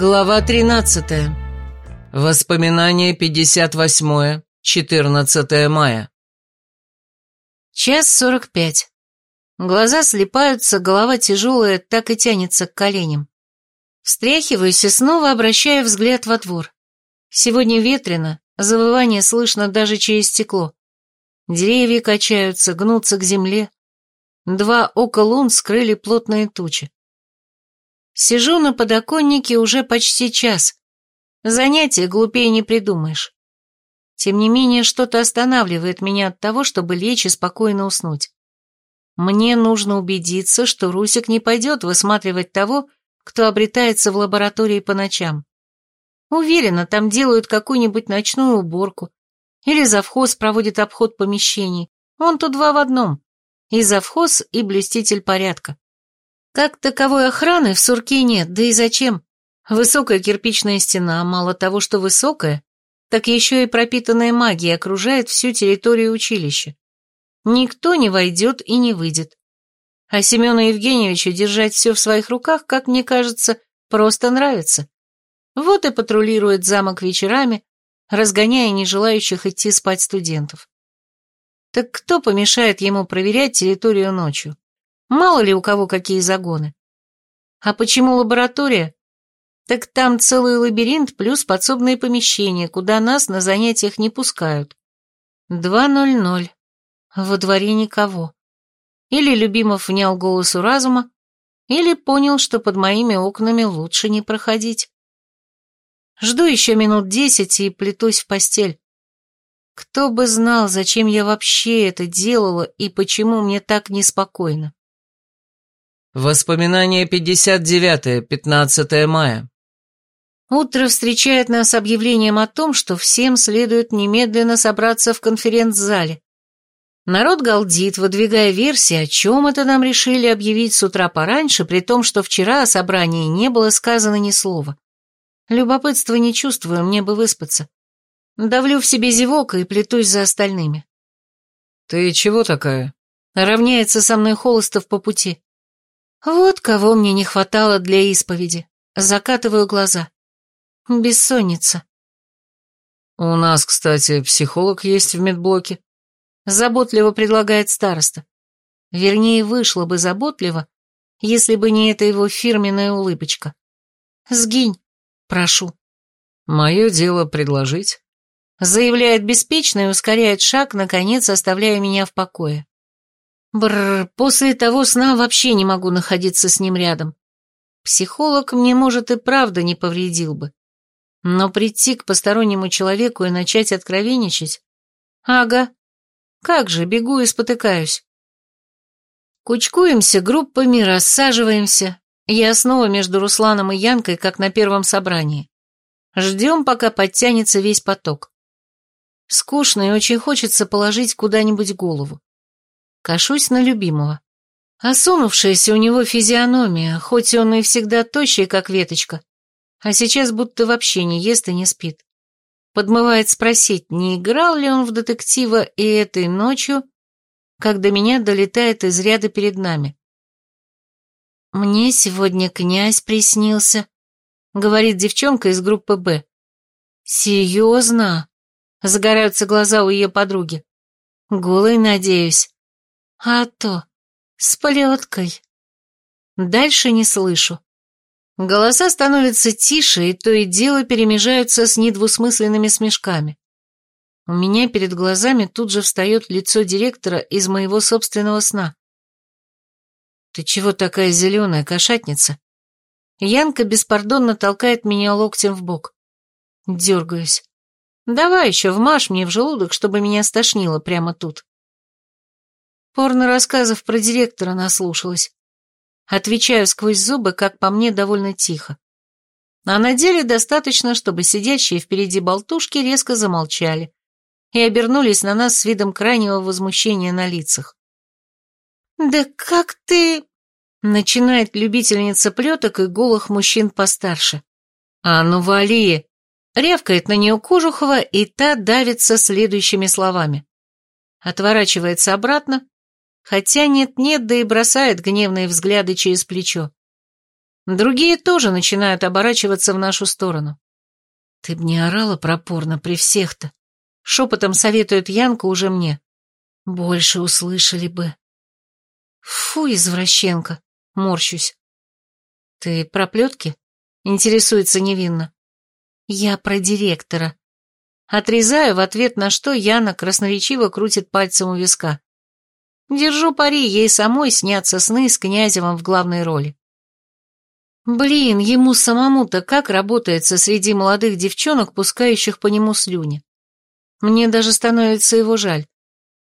Глава 13. Воспоминание 58. 14 мая. Час сорок пять. Глаза слепаются, голова тяжелая, так и тянется к коленям. Встряхиваюсь и снова обращаю взгляд во двор. Сегодня ветрено, завывание слышно даже через стекло. Деревья качаются, гнутся к земле. Два ока лун скрыли плотные тучи. Сижу на подоконнике уже почти час. Занятие глупее не придумаешь. Тем не менее, что-то останавливает меня от того, чтобы лечь и спокойно уснуть. Мне нужно убедиться, что Русик не пойдет высматривать того, кто обретается в лаборатории по ночам. Уверена, там делают какую-нибудь ночную уборку. Или завхоз проводит обход помещений. Он тут два в одном. И завхоз, и блюститель порядка. Как таковой охраны в сурке нет, да и зачем? Высокая кирпичная стена, мало того, что высокая, так еще и пропитанная магией окружает всю территорию училища. Никто не войдет и не выйдет. А Семену Евгеньевичу держать все в своих руках, как мне кажется, просто нравится. Вот и патрулирует замок вечерами, разгоняя нежелающих идти спать студентов. Так кто помешает ему проверять территорию ночью? Мало ли у кого какие загоны. А почему лаборатория? Так там целый лабиринт плюс подсобные помещения, куда нас на занятиях не пускают. Два ноль ноль. Во дворе никого. Или Любимов внял голосу разума, или понял, что под моими окнами лучше не проходить. Жду еще минут десять и плетусь в постель. Кто бы знал, зачем я вообще это делала и почему мне так неспокойно. Воспоминание 59. 15 мая. Утро встречает нас объявлением о том, что всем следует немедленно собраться в конференц-зале. Народ галдит, выдвигая версии, о чем это нам решили объявить с утра пораньше, при том, что вчера о собрании не было сказано ни слова. Любопытства не чувствую, мне бы выспаться. Давлю в себе зевок и плетусь за остальными. «Ты чего такая?» Равняется со мной Холостов по пути. Вот кого мне не хватало для исповеди. Закатываю глаза. Бессонница. У нас, кстати, психолог есть в медблоке. Заботливо предлагает староста. Вернее, вышло бы заботливо, если бы не эта его фирменная улыбочка. Сгинь, прошу. Мое дело предложить. Заявляет беспечно и ускоряет шаг, наконец оставляя меня в покое. Бррр, после того сна вообще не могу находиться с ним рядом. Психолог мне, может, и правда не повредил бы. Но прийти к постороннему человеку и начать откровенничать? Ага. Как же, бегу и спотыкаюсь. Кучкуемся группами, рассаживаемся. Я снова между Русланом и Янкой, как на первом собрании. Ждем, пока подтянется весь поток. Скучно и очень хочется положить куда-нибудь голову. Кашусь на любимого. Осунувшаяся у него физиономия, хоть он и всегда тощий, как веточка, а сейчас будто вообще не ест и не спит. Подмывает спросить, не играл ли он в детектива и этой ночью, когда меня долетает из ряда перед нами. «Мне сегодня князь приснился», — говорит девчонка из группы «Б». «Серьезно?» — загораются глаза у ее подруги. «Голый, надеюсь». А то, с плеткой. Дальше не слышу. Голоса становятся тише, и то и дело перемежаются с недвусмысленными смешками. У меня перед глазами тут же встает лицо директора из моего собственного сна. «Ты чего такая зеленая, кошатница?» Янка беспардонно толкает меня локтем в бок. Дергаюсь. «Давай еще вмажь мне в желудок, чтобы меня стошнило прямо тут». Порно-рассказов про директора наслушалась. Отвечаю сквозь зубы, как по мне, довольно тихо. А на деле достаточно, чтобы сидящие впереди болтушки резко замолчали и обернулись на нас с видом крайнего возмущения на лицах. «Да как ты...» — начинает любительница плеток и голых мужчин постарше. «А ну вали!» — рявкает на нее Кожухова, и та давится следующими словами. Отворачивается обратно, Хотя нет-нет, да и бросает гневные взгляды через плечо. Другие тоже начинают оборачиваться в нашу сторону. Ты б не орала пропорно при всех-то. Шепотом советует Янка уже мне. Больше услышали бы. Фу, извращенка, морщусь. Ты про плетки? Интересуется невинно. Я про директора. Отрезаю в ответ на что Яна красноречиво крутит пальцем у виска. Держу пари, ей самой снятся сны с Князевым в главной роли. Блин, ему самому-то как работается среди молодых девчонок, пускающих по нему слюни. Мне даже становится его жаль.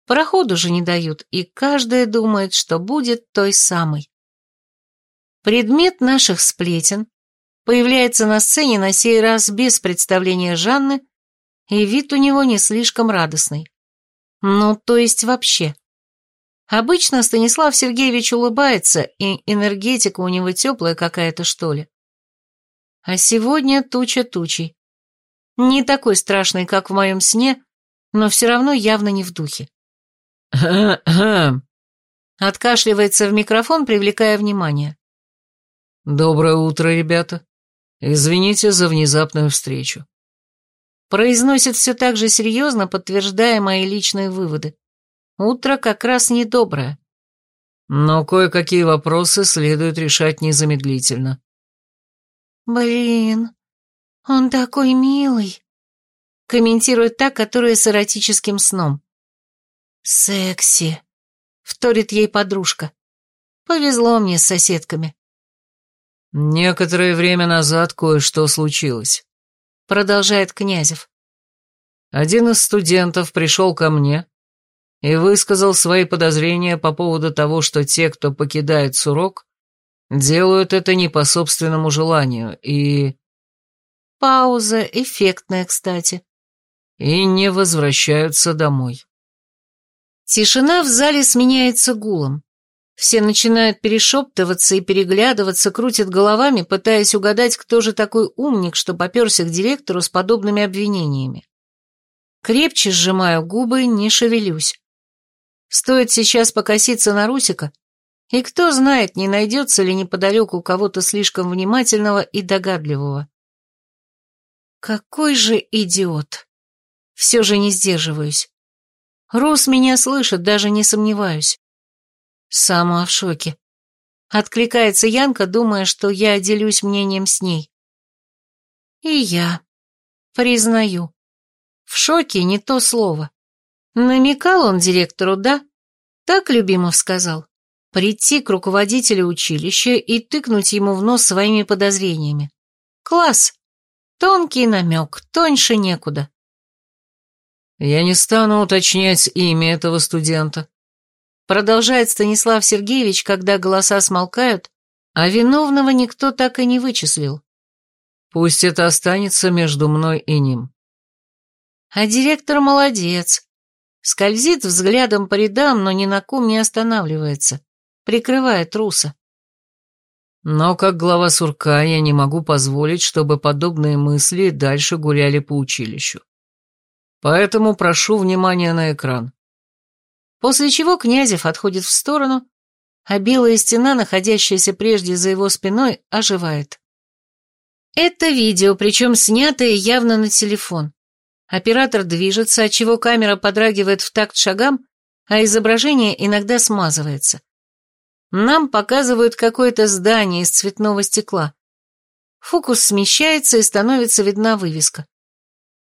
Проходу же не дают, и каждая думает, что будет той самой. Предмет наших сплетен появляется на сцене на сей раз без представления Жанны, и вид у него не слишком радостный. Ну, то есть вообще. Обычно Станислав Сергеевич улыбается, и энергетика у него теплая какая-то, что ли. А сегодня туча тучей. Не такой страшный, как в моем сне, но все равно явно не в духе. Откашливается в микрофон, привлекая внимание. «Доброе утро, ребята. Извините за внезапную встречу». Произносит все так же серьезно, подтверждая мои личные выводы. Утро как раз недоброе. Но кое-какие вопросы следует решать незамедлительно. «Блин, он такой милый», — комментирует та, которая с эротическим сном. «Секси», — вторит ей подружка. «Повезло мне с соседками». «Некоторое время назад кое-что случилось», — продолжает Князев. «Один из студентов пришел ко мне и высказал свои подозрения по поводу того, что те, кто покидает Сурок, делают это не по собственному желанию и...» Пауза эффектная, кстати. «И не возвращаются домой». Тишина в зале сменяется гулом. Все начинают перешептываться и переглядываться, крутят головами, пытаясь угадать, кто же такой умник, что поперся к директору с подобными обвинениями. Крепче сжимаю губы, не шевелюсь. Стоит сейчас покоситься на Русика, и кто знает, не найдется ли неподалеку кого-то слишком внимательного и догадливого. Какой же идиот! Все же не сдерживаюсь. Рус меня слышит, даже не сомневаюсь. Сама в шоке. Откликается Янка, думая, что я делюсь мнением с ней. И я. Признаю. В шоке не то слово. Намекал он директору, да? Так Любимов сказал. Прийти к руководителю училища и тыкнуть ему в нос своими подозрениями. Класс. Тонкий намек, тоньше некуда. Я не стану уточнять имя этого студента, Продолжает Станислав Сергеевич, когда голоса смолкают, а виновного никто так и не вычислил. Пусть это останется между мной и ним. А директор молодец. Скользит взглядом по рядам, но ни на ком не останавливается. Прикрывает труса. Но как глава сурка я не могу позволить, чтобы подобные мысли дальше гуляли по училищу. Поэтому прошу внимания на экран после чего Князев отходит в сторону, а белая стена, находящаяся прежде за его спиной, оживает. Это видео, причем снятое явно на телефон. Оператор движется, отчего камера подрагивает в такт шагам, а изображение иногда смазывается. Нам показывают какое-то здание из цветного стекла. Фокус смещается и становится видна вывеска.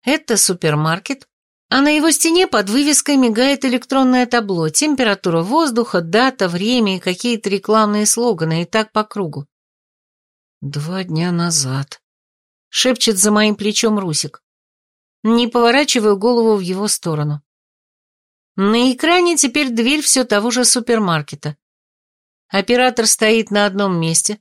Это супермаркет, а на его стене под вывеской мигает электронное табло, температура воздуха, дата, время и какие-то рекламные слоганы, и так по кругу. «Два дня назад», — шепчет за моим плечом Русик. Не поворачиваю голову в его сторону. На экране теперь дверь все того же супермаркета. Оператор стоит на одном месте,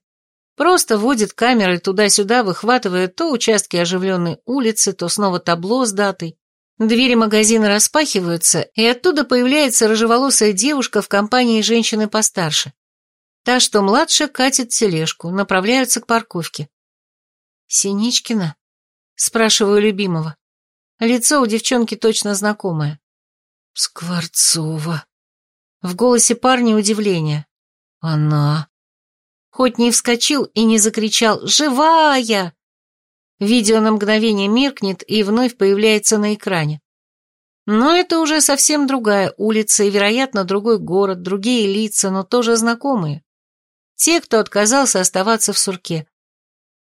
просто водит камерой туда-сюда, выхватывая то участки оживленной улицы, то снова табло с датой. Двери магазина распахиваются, и оттуда появляется рыжеволосая девушка в компании женщины постарше. Та, что младше, катит тележку, направляются к парковке. «Синичкина?» — спрашиваю любимого. Лицо у девчонки точно знакомое. «Скворцова». В голосе парня удивление. «Она...» Хоть не вскочил и не закричал «Живая!». Видео на мгновение меркнет и вновь появляется на экране. Но это уже совсем другая улица и, вероятно, другой город, другие лица, но тоже знакомые. Те, кто отказался оставаться в сурке.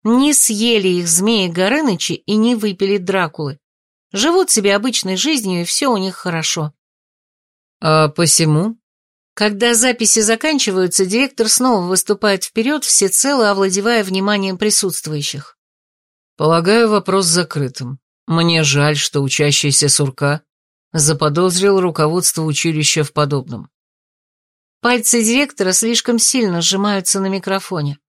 Не съели их змеи Горынычи и не выпили Дракулы. Живут себе обычной жизнью, и все у них хорошо. А посему? Когда записи заканчиваются, директор снова выступает вперед, всецело овладевая вниманием присутствующих. Полагаю, вопрос закрытым. Мне жаль, что учащийся сурка заподозрил руководство училища в подобном. Пальцы директора слишком сильно сжимаются на микрофоне.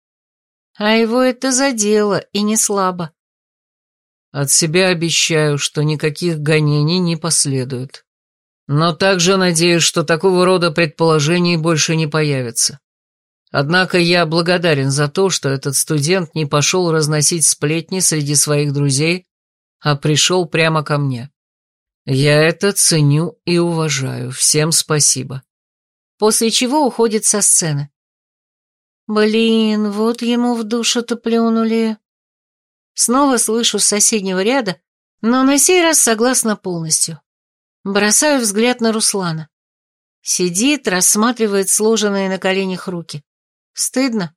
А его это задело, и не слабо. От себя обещаю, что никаких гонений не последует. Но также надеюсь, что такого рода предположений больше не появится. Однако я благодарен за то, что этот студент не пошел разносить сплетни среди своих друзей, а пришел прямо ко мне. Я это ценю и уважаю. Всем спасибо. После чего уходит со сцены. Блин, вот ему в душу-то плюнули. Снова слышу с соседнего ряда, но на сей раз согласна полностью. Бросаю взгляд на Руслана. Сидит, рассматривает сложенные на коленях руки. Стыдно.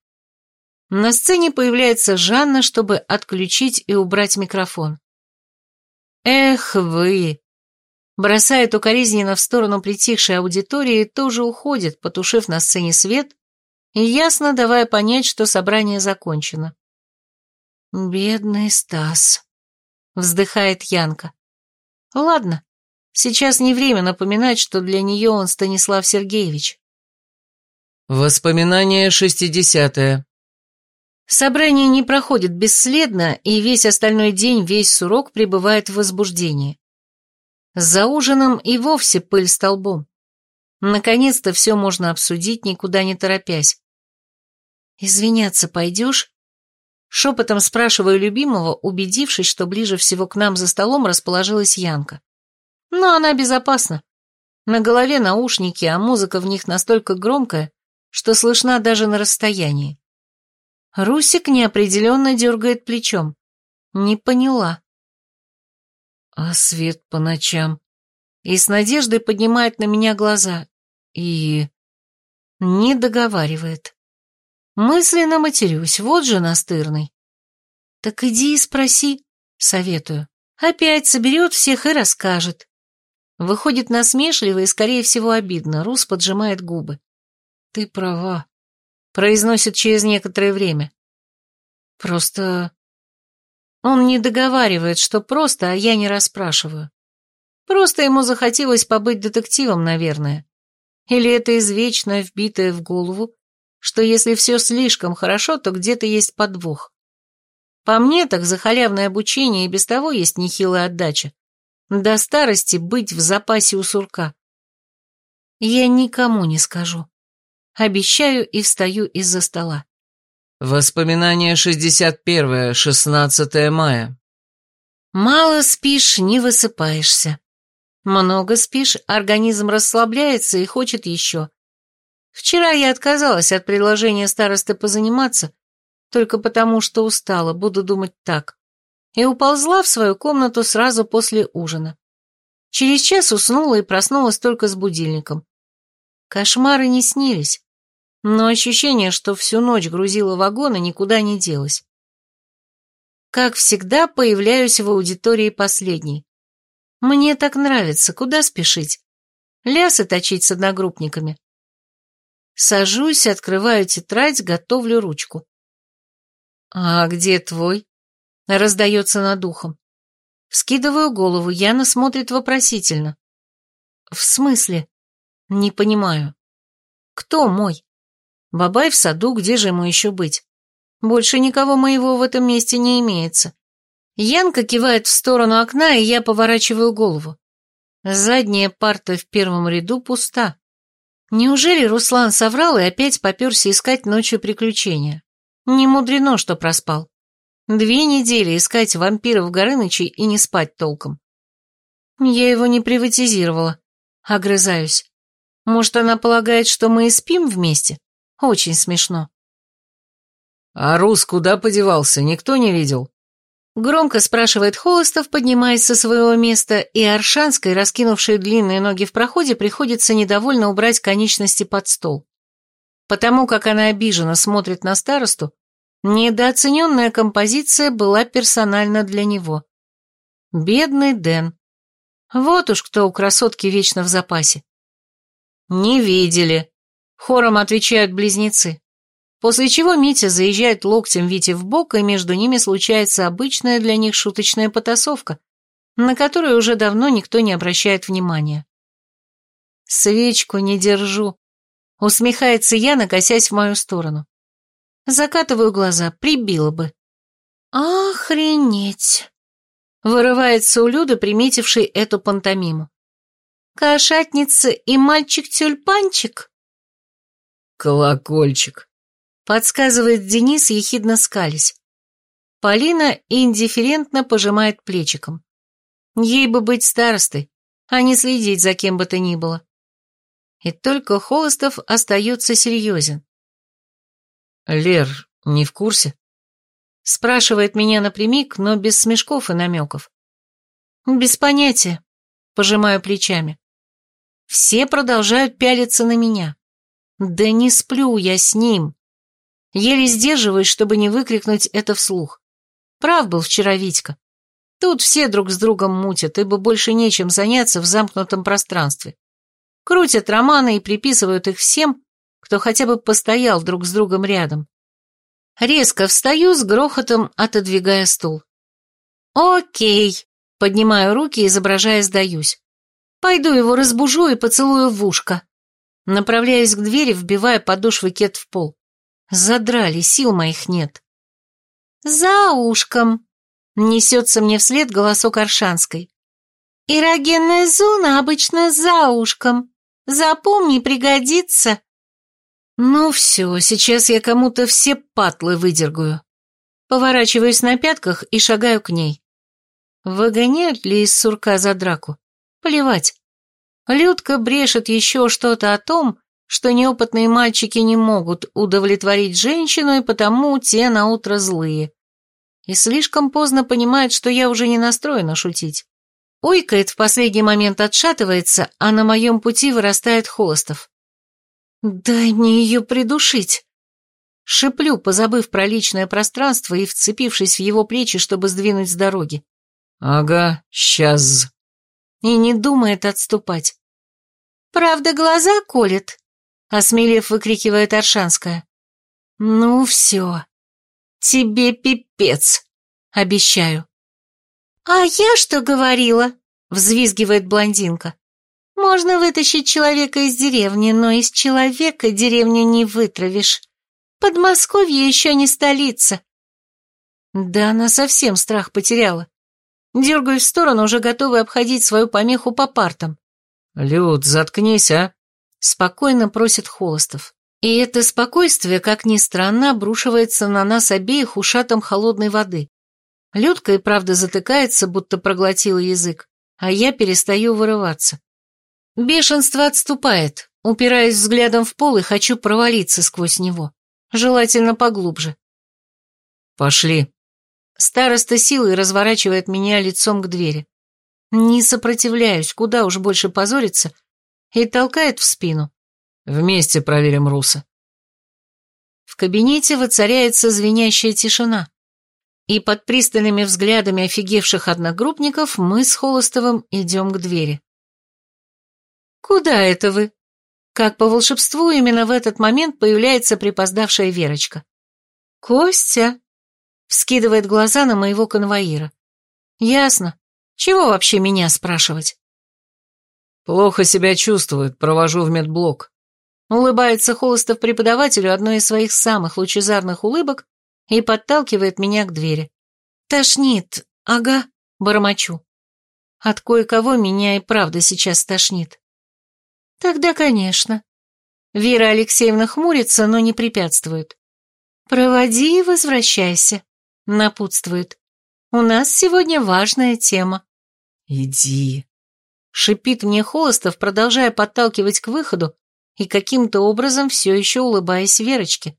На сцене появляется Жанна, чтобы отключить и убрать микрофон. Эх вы, бросает укоризненно в сторону притихшей аудитории и тоже уходит, потушив на сцене свет и ясно давая понять, что собрание закончено. «Бедный Стас», — вздыхает Янка. «Ладно, сейчас не время напоминать, что для нее он Станислав Сергеевич». Воспоминание шестидесятое. Собрание не проходит бесследно, и весь остальной день весь сурок пребывает в возбуждении. За ужином и вовсе пыль столбом. Наконец-то все можно обсудить, никуда не торопясь. «Извиняться пойдешь?» Шепотом спрашиваю любимого, убедившись, что ближе всего к нам за столом расположилась Янка. Но она безопасна. На голове наушники, а музыка в них настолько громкая, что слышна даже на расстоянии. Русик неопределенно дергает плечом. Не поняла. А свет по ночам? И с надеждой поднимает на меня глаза. И... Не договаривает. Мысленно матерюсь, вот же настырный. Так иди и спроси, советую. Опять соберет всех и расскажет. Выходит насмешливо и, скорее всего, обидно. Рус поджимает губы. Ты права. Произносит через некоторое время. Просто он не договаривает, что просто, а я не расспрашиваю. Просто ему захотелось побыть детективом, наверное. Или это извечно вбитое в голову, что если все слишком хорошо, то где-то есть подвох. По мне, так за халявное обучение и без того есть нехилая отдача. До старости быть в запасе у сурка. Я никому не скажу. Обещаю и встаю из-за стола. Воспоминание 61, 16 мая. Мало спишь, не высыпаешься. Много спишь, организм расслабляется и хочет еще. Вчера я отказалась от предложения старосты позаниматься, только потому что устала, буду думать так. И уползла в свою комнату сразу после ужина. Через час уснула и проснулась только с будильником. Кошмары не снились но ощущение, что всю ночь грузила вагоны, никуда не делось. Как всегда, появляюсь в аудитории последней. Мне так нравится, куда спешить? Лясы точить с одногруппниками. Сажусь, открываю тетрадь, готовлю ручку. «А где твой?» — раздается над ухом. Вскидываю голову, Яна смотрит вопросительно. «В смысле?» «Не понимаю». «Кто мой?» Бабай в саду, где же ему еще быть? Больше никого моего в этом месте не имеется. Янка кивает в сторону окна, и я поворачиваю голову. Задняя парта в первом ряду пуста. Неужели Руслан соврал и опять поперся искать ночью приключения? Не мудрено, что проспал. Две недели искать вампиров Горынычей и не спать толком. Я его не приватизировала. Огрызаюсь. Может, она полагает, что мы и спим вместе? Очень смешно. А Рус куда подевался, никто не видел? Громко спрашивает Холостов, поднимаясь со своего места, и Аршанской, раскинувшей длинные ноги в проходе, приходится недовольно убрать конечности под стол. Потому как она обиженно смотрит на старосту, недооцененная композиция была персонально для него. Бедный Дэн. Вот уж кто у красотки вечно в запасе. «Не видели», — хором отвечают близнецы. После чего Митя заезжает локтем Вите в бок, и между ними случается обычная для них шуточная потасовка, на которую уже давно никто не обращает внимания. «Свечку не держу», — усмехается Яна, косясь в мою сторону. Закатываю глаза, прибила бы. «Охренеть!» — вырывается у Люды, приметившей эту пантомиму. «Кошатница и мальчик-тюльпанчик?» «Колокольчик», подсказывает Денис, ехидно скались. Полина индифферентно пожимает плечиком. Ей бы быть старостой, а не следить за кем бы то ни было. И только Холостов остается серьезен. «Лер, не в курсе?» Спрашивает меня напрямик, но без смешков и намеков. «Без понятия», — пожимаю плечами. Все продолжают пялиться на меня. Да не сплю я с ним. Еле сдерживаюсь, чтобы не выкрикнуть это вслух. Прав был вчера Витька. Тут все друг с другом мутят, ибо больше нечем заняться в замкнутом пространстве. Крутят романы и приписывают их всем, кто хотя бы постоял друг с другом рядом. Резко встаю с грохотом, отодвигая стул. «Окей», — поднимаю руки, изображая сдаюсь. «Пойду его разбужу и поцелую в ушко». Направляюсь к двери, вбивая подошвы кет в пол. Задрали, сил моих нет. «За ушком!» — несется мне вслед голосок Аршанской. «Эрогенная зона обычно за ушком. Запомни, пригодится». «Ну все, сейчас я кому-то все патлы выдергаю». Поворачиваюсь на пятках и шагаю к ней. Выгоняют ли из сурка за драку? Плевать. Людка брешет еще что-то о том, что неопытные мальчики не могут удовлетворить женщину, и потому те на утро злые. И слишком поздно понимает, что я уже не настроена шутить. Ойкает, в последний момент отшатывается, а на моем пути вырастает Холостов. «Дай мне ее придушить!» Шиплю, позабыв про личное пространство и вцепившись в его плечи, чтобы сдвинуть с дороги. «Ага, сейчас». И не думает отступать. «Правда, глаза колет?» Осмелев выкрикивает Аршанская. «Ну все, тебе пипец, обещаю». «А я что говорила?» — взвизгивает блондинка. «Можно вытащить человека из деревни, но из человека деревню не вытравишь. Подмосковье еще не столица». Да она совсем страх потеряла. Дергаюсь в сторону, уже готовый обходить свою помеху по партам. «Люд, заткнись, а!» Спокойно просит Холостов. И это спокойствие, как ни странно, обрушивается на нас обеих ушатом холодной воды. Людка и правда затыкается, будто проглотила язык, а я перестаю вырываться. Бешенство отступает, упираясь взглядом в пол и хочу провалиться сквозь него. Желательно поглубже. «Пошли». Староста силой разворачивает меня лицом к двери. Не сопротивляюсь, куда уж больше позориться, и толкает в спину. «Вместе проверим Руса». В кабинете воцаряется звенящая тишина, и под пристальными взглядами офигевших одногруппников мы с Холостовым идем к двери. «Куда это вы?» Как по волшебству, именно в этот момент появляется припоздавшая Верочка. «Костя!» — вскидывает глаза на моего конвоира. «Ясно. Чего вообще меня спрашивать?» «Плохо себя чувствует, провожу в медблок». Улыбается Холостов преподавателю одной из своих самых лучезарных улыбок и подталкивает меня к двери. «Тошнит, ага», — бормочу. От кое-кого меня и правда сейчас тошнит. Тогда, конечно. Вера Алексеевна хмурится, но не препятствует. «Проводи и возвращайся», — напутствует. «У нас сегодня важная тема». «Иди», Шипит мне Холостов, продолжая подталкивать к выходу и каким-то образом все еще улыбаясь Верочке.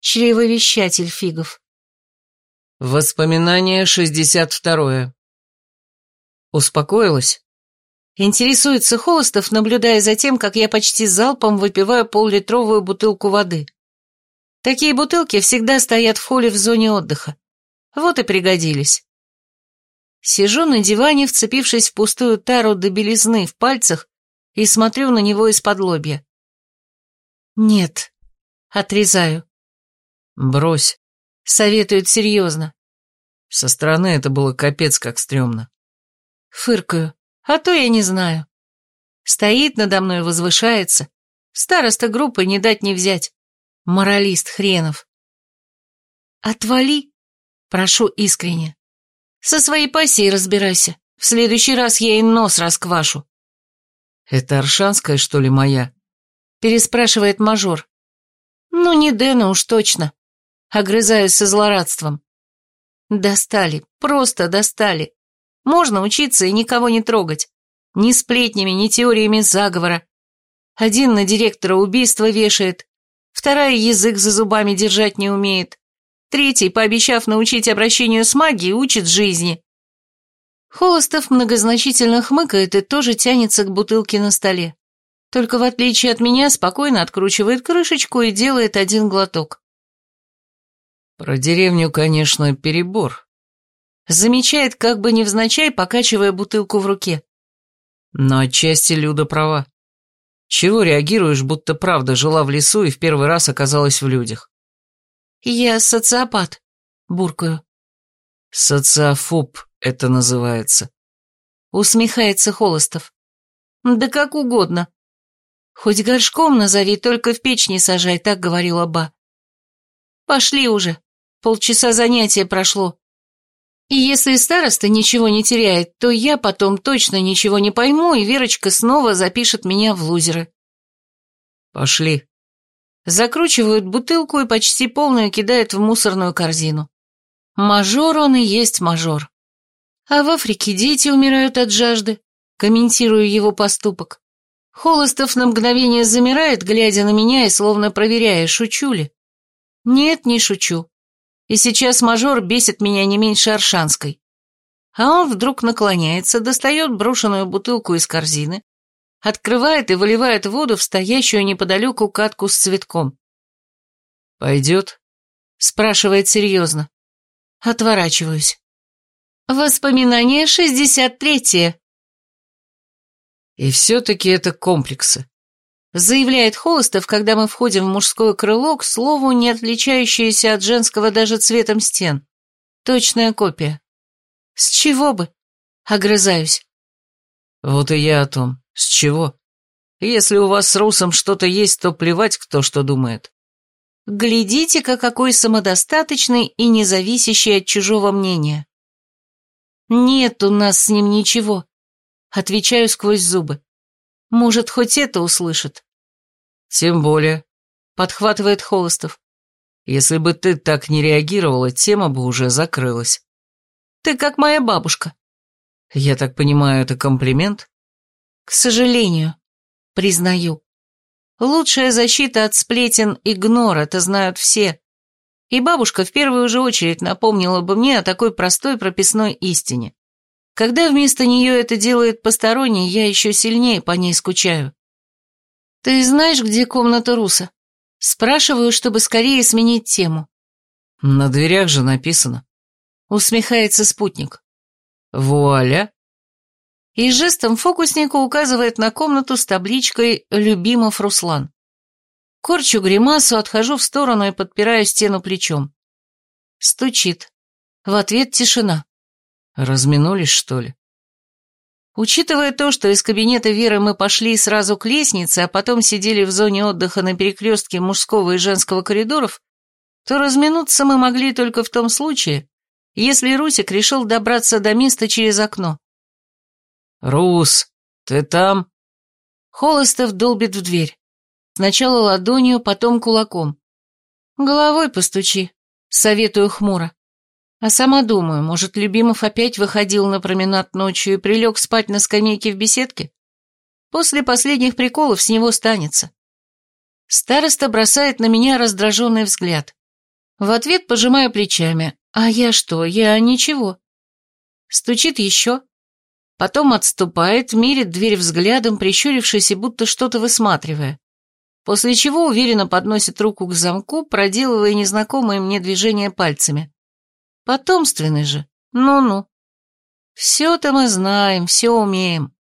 Чревовещатель фигов. Воспоминание 62. Успокоилась? Интересуется Холостов, наблюдая за тем, как я почти залпом выпиваю поллитровую бутылку воды. Такие бутылки всегда стоят в холле в зоне отдыха. Вот и пригодились. Сижу на диване, вцепившись в пустую тару до белизны в пальцах, и смотрю на него из-под лобья. Нет, отрезаю. Брось. Советует серьезно. Со стороны это было капец как стрёмно. Фыркаю, а то я не знаю. Стоит надо мной, возвышается. Староста группы не дать не взять. Моралист хренов. Отвали, прошу искренне. Со своей пассией разбирайся. В следующий раз я ей нос расквашу. Это Аршанская, что ли, моя? Переспрашивает мажор. Ну, не Дэна уж точно. Огрызаюсь со злорадством. Достали, просто достали. Можно учиться и никого не трогать. Ни сплетнями, ни теориями заговора. Один на директора убийства вешает, вторая язык за зубами держать не умеет, Третий, пообещав научить обращению с магией, учит жизни. Холостов многозначительно хмыкает и тоже тянется к бутылке на столе. Только в отличие от меня, спокойно откручивает крышечку и делает один глоток. Про деревню, конечно, перебор. Замечает, как бы невзначай, покачивая бутылку в руке. Но отчасти Люда права. Чего реагируешь, будто правда жила в лесу и в первый раз оказалась в людях? «Я социопат», — буркаю. «Социофоб это называется», — усмехается Холостов. «Да как угодно. Хоть горшком назови, только в печь не сажай», — так говорила Ба. «Пошли уже. Полчаса занятия прошло. И если староста ничего не теряет, то я потом точно ничего не пойму, и Верочка снова запишет меня в лузеры». «Пошли», Закручивают бутылку и почти полную кидают в мусорную корзину. Мажор он и есть мажор. А в Африке дети умирают от жажды, комментирую его поступок. Холостов на мгновение замирает, глядя на меня и словно проверяя, шучу ли. Нет, не шучу. И сейчас мажор бесит меня не меньше Аршанской. А он вдруг наклоняется, достает брошенную бутылку из корзины, открывает и выливает воду в стоящую неподалеку катку с цветком. «Пойдет?» — спрашивает серьезно. Отворачиваюсь. Воспоминание шестьдесят третье. И все-таки это комплексы. Заявляет Холостов, когда мы входим в мужское крыло, к слову, не отличающееся от женского даже цветом стен. Точная копия. С чего бы? Огрызаюсь. Вот и я о том. С чего? Если у вас с Русом что-то есть, то плевать, кто что думает. Глядите-ка, какой самодостаточный и независящий от чужого мнения. Нет у нас с ним ничего. Отвечаю сквозь зубы. Может, хоть это услышит. Тем более, подхватывает Холостов. Если бы ты так не реагировала, тема бы уже закрылась. Ты как моя бабушка. Я так понимаю, это комплимент? К сожалению, признаю. Лучшая защита от сплетен – игнор, это знают все. И бабушка в первую же очередь напомнила бы мне о такой простой прописной истине. Когда вместо нее это делает посторонний, я еще сильнее по ней скучаю. «Ты знаешь, где комната Руса?» Спрашиваю, чтобы скорее сменить тему. «На дверях же написано». Усмехается спутник. «Вуаля!» И жестом фокусника указывает на комнату с табличкой «Любимов Руслан». Корчу гримасу, отхожу в сторону и подпираю стену плечом. Стучит. В ответ тишина. Разминулись, что ли? Учитывая то, что из кабинета Веры мы пошли сразу к лестнице, а потом сидели в зоне отдыха на перекрестке мужского и женского коридоров, то разминуться мы могли только в том случае, если Русик решил добраться до места через окно. «Рус, ты там?» Холостов долбит в дверь. Сначала ладонью, потом кулаком. «Головой постучи», — советую хмуро. А сама думаю, может, Любимов опять выходил на променад ночью и прилег спать на скамейке в беседке? После последних приколов с него станется. Староста бросает на меня раздраженный взгляд. В ответ пожимаю плечами. А я что? Я ничего. Стучит еще. Потом отступает, мерит дверь взглядом, прищурившись и будто что-то высматривая. После чего уверенно подносит руку к замку, проделывая незнакомые мне движения пальцами. Потомственный же. Ну-ну. Все-то мы знаем, все умеем.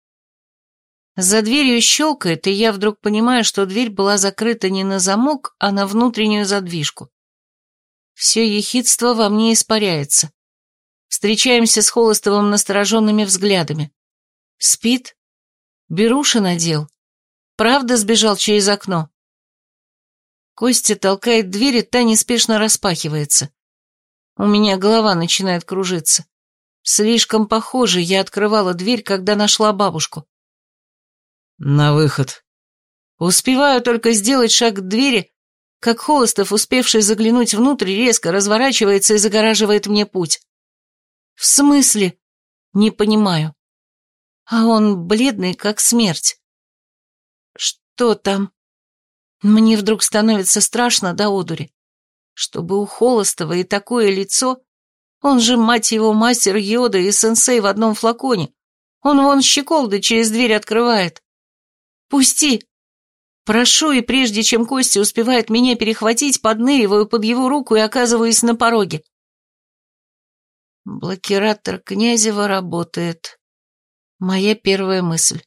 За дверью щелкает, и я вдруг понимаю, что дверь была закрыта не на замок, а на внутреннюю задвижку. Все ехидство во мне испаряется. Встречаемся с Холостовым настороженными взглядами. Спит? Беруши надел. Правда сбежал через окно? Костя толкает дверь, и та неспешно распахивается. У меня голова начинает кружиться. Слишком похоже, я открывала дверь, когда нашла бабушку. «На выход». Успеваю только сделать шаг к двери, как Холостов, успевший заглянуть внутрь, резко разворачивается и загораживает мне путь. «В смысле?» «Не понимаю». А он бледный, как смерть. «Что там?» Мне вдруг становится страшно до одури. Чтобы у Холостова и такое лицо... Он же, мать его, мастер Йода и сенсей в одном флаконе. Он вон щеколды через дверь открывает. «Пусти!» Прошу, и прежде чем Костя успевает меня перехватить, подныриваю под его руку и оказываюсь на пороге. Блокиратор Князева работает. Моя первая мысль.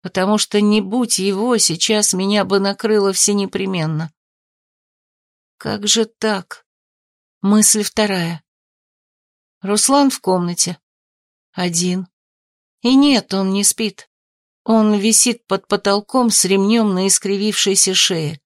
Потому что не будь его, сейчас меня бы накрыло всенепременно. Как же так? Мысль вторая. Руслан в комнате. Один. И нет, он не спит. Он висит под потолком с ремнем на искривившейся шее.